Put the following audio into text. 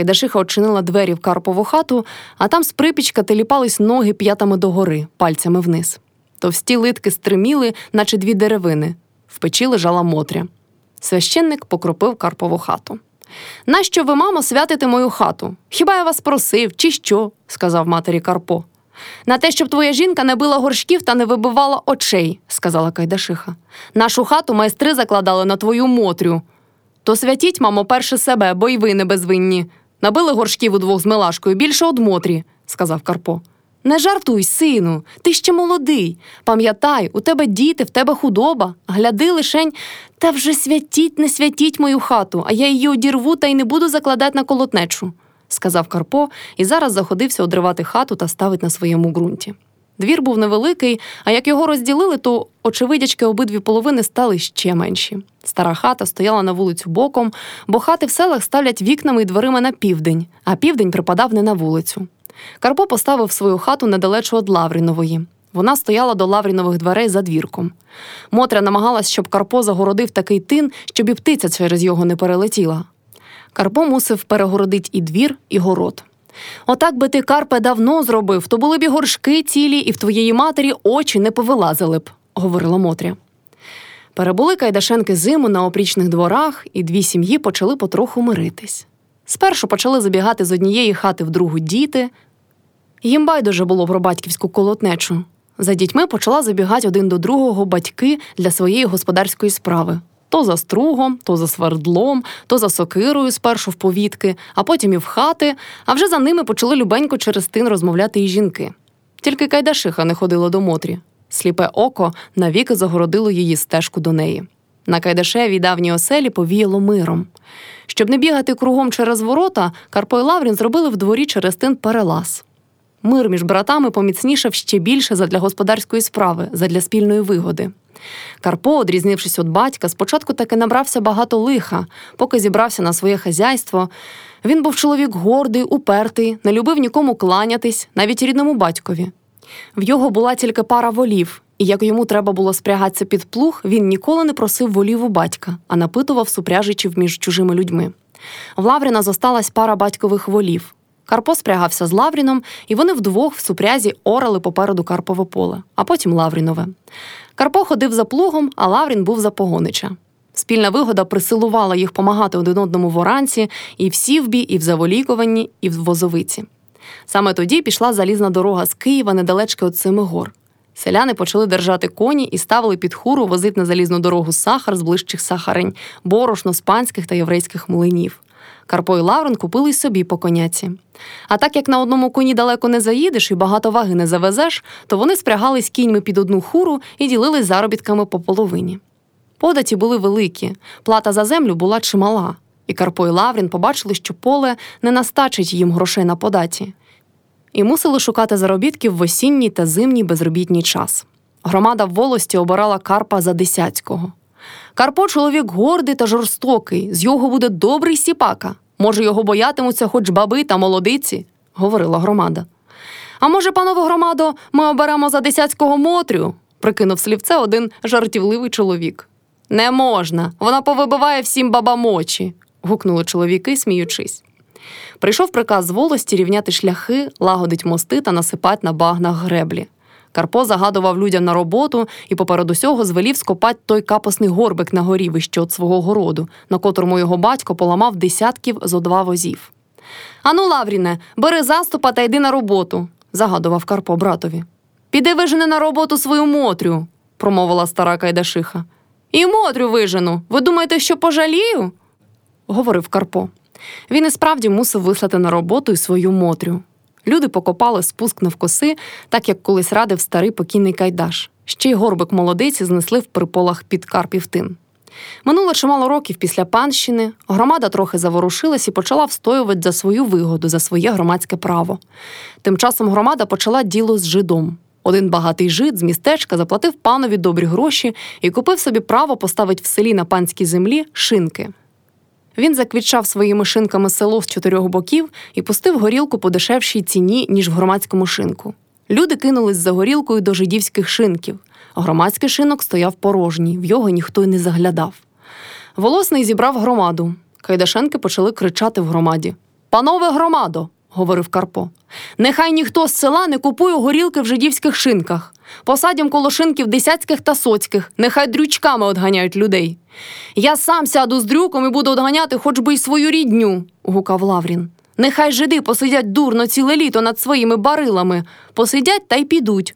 Кайдашиха очинила двері в Карпову хату, а там з припічка теліпались ноги п'ятами догори, пальцями вниз. Товсті литки стриміли, наче дві деревини. В печі лежала Мотря. Священник покропив Карпову хату. Нащо ви, мамо, святите мою хату? Хіба я вас просив, чи що? сказав матері Карпо. На те, щоб твоя жінка не била горшків та не вибивала очей, сказала Кайдашиха. Нашу хату майстри закладали на твою Мотрю. То святіть, мамо, перше себе, бо й ви не безвинні. Набили горшків удвох з Милашкою більше од Мотрі, сказав Карпо. Не жартуй, сину, ти ще молодий. Пам'ятай, у тебе діти, в тебе худоба. Гляди лишень, та вже святіть, не святіть мою хату, а я її одірву та й не буду закладати на колотнечу, сказав Карпо і зараз заходився одривати хату та ставить на своєму ґрунті. Двір був невеликий, а як його розділили, то очевидячки обидві половини стали ще менші. Стара хата стояла на вулицю боком, бо хати в селах ставлять вікнами і дверима на південь, а південь припадав не на вулицю. Карпо поставив свою хату недалечо від Лаврінової. Вона стояла до Лаврінових дверей за двірком. Мотря намагалась, щоб Карпо загородив такий тин, щоб і птиця через його не перелетіла. Карпо мусив перегородити і двір, і город. Отак би ти, Карпе, давно зробив, то були б і горшки цілі, і в твоєї матері очі не повилазили б, говорила Мотря. Перебули Кайдашенки зиму на опрічних дворах, і дві сім'ї почали потроху миритись. Спершу почали забігати з однієї хати в другу діти. Їм байдуже було про батьківську колотнечу. За дітьми почала забігати один до другого батьки для своєї господарської справи. То за стругом, то за свердлом, то за сокирою спершу в повітки, а потім і в хати, а вже за ними почали любенько через тин розмовляти і жінки. Тільки Кайдашиха не ходила до Мотрі. Сліпе око навіки загородило її стежку до неї. На Кайдашевій давній оселі повіяло миром. Щоб не бігати кругом через ворота, Карпо і Лаврін зробили в дворі через тин перелаз. Мир між братами поміцнішав ще більше задля господарської справи, задля спільної вигоди. Карпо, одрізнившись від батька, спочатку таки набрався багато лиха, поки зібрався на своє хазяйство. Він був чоловік гордий, упертий, не любив нікому кланятись, навіть рідному батькові. В його була тільки пара волів, і як йому треба було спрягатися під плуг, він ніколи не просив волів у батька, а напитував супряжичів між чужими людьми. В Лавріна зосталась пара батькових волів. Карпо спрягався з Лавріном, і вони вдвох в супрязі орали попереду Карпове поле, а потім Лаврінове. Карпо ходив за плугом, а Лаврін був за погонича. Спільна вигода присилувала їх помагати один одному в оранці і в сівбі, і в заволікуванні, і в возовиці. Саме тоді пішла залізна дорога з Києва недалечки від Семигор. Селяни почали держати коні і ставили під хуру возити на залізну дорогу сахар з ближчих сахарень, борошно з панських та єврейських млинів. Карпо і Лаврин купили й собі по коняці. А так як на одному коні далеко не заїдеш і багато ваги не завезеш, то вони спрягались кіньми під одну хуру і ділились заробітками по половині. Податі були великі, плата за землю була чимала, і Карпо і Лаврін побачили, що поле не настачить їм грошей на податі, і мусили шукати заробітків в осінній та зимній безробітній час. Громада в волості обирала Карпа за десяцького. Карпо чоловік гордий та жорстокий, з його буде добрий сіпака. Може, його боятимуться хоч баби та молодиці, говорила громада. А може, панове громадо, ми оберемо за десяцького Мотрю, прикинув слівце один жартівливий чоловік. Не можна, вона повибиває всім бабамочі, гукнули чоловіки, сміючись. Прийшов приказ з волості рівняти шляхи, лагодить мости та насипати на багнах греблі. Карпо загадував людям на роботу і поперед усього звелів скопати той капосний горбик на горі вище від свого городу, на котрому його батько поламав десятків зо два возів. Ану, Лавріне, бери заступа та йди на роботу, загадував Карпо братові. Піди вижени на роботу свою Мотрю, промовила стара Кайдашиха. І Мотрю вижену. Ви думаєте, що пожалію? говорив Карпо. Він і справді мусив вислати на роботу і свою Мотрю. Люди покопали спуск навкоси, так як колись радив старий покійний Кайдаш. Ще й горбик молодиці знесли в приполах під Карпів тин. Минуло чимало років після панщини, громада трохи заворушилась і почала встоювати за свою вигоду, за своє громадське право. Тим часом громада почала діло з жидом. Один багатий жид з містечка заплатив панові добрі гроші і купив собі право поставити в селі на панській землі шинки. Він заквітчав своїми шинками село з чотирьох боків і пустив горілку по дешевшій ціні, ніж в громадському шинку. Люди кинулись за горілкою до жидівських шинків. Громадський шинок стояв порожній, в його ніхто й не заглядав. Волосний зібрав громаду. Кайдашенки почали кричати в громаді. Панове громадо, говорив Карпо, нехай ніхто з села не купує горілки в жидівських шинках. Посадям коло шинків десятських та соцьких, нехай дрючками одганяють людей. Я сам сяду з дрюком і буду одганяти хоч би й свою рідню, гукав Лаврін. Нехай жиди посидять дурно ціле літо над своїми барилами, посидять та й підуть.